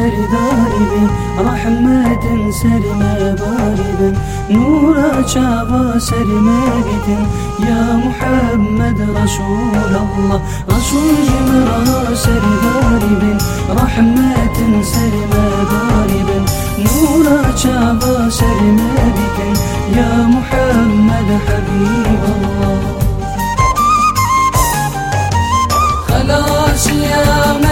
سر دائما رحمة سر ما باردا نورا شابا سر ما يا محمد رسول الله. رسول جمرا سر دائما رحمة سر ما باردا نورا شابا سر ما يا محمد حبيب الله. خلاص يا محمد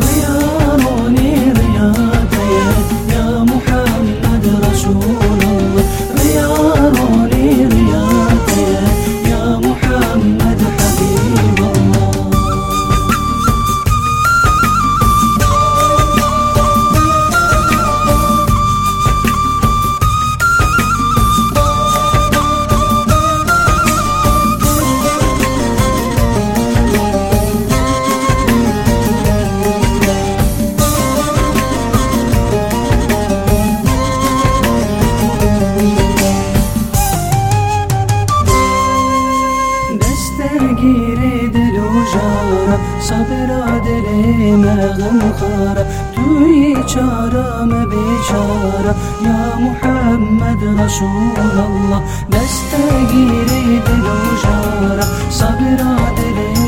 the و جارا صبر دل مغم خارا توی چارم بیچارا یا محمد رسول الله دستگیر دل و جارا صبر دل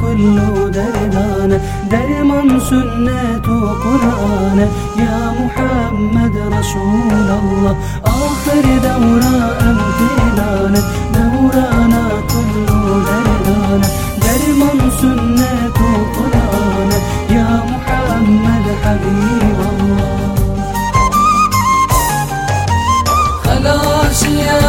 kullu dermane Derman sünnetu Kur'ane Ya Muhammed Resulallah Ahir devra emtilane Devrana kullu derdane Derman sünnetu Kur'ane Ya Muhammed Habiballah. Halas ya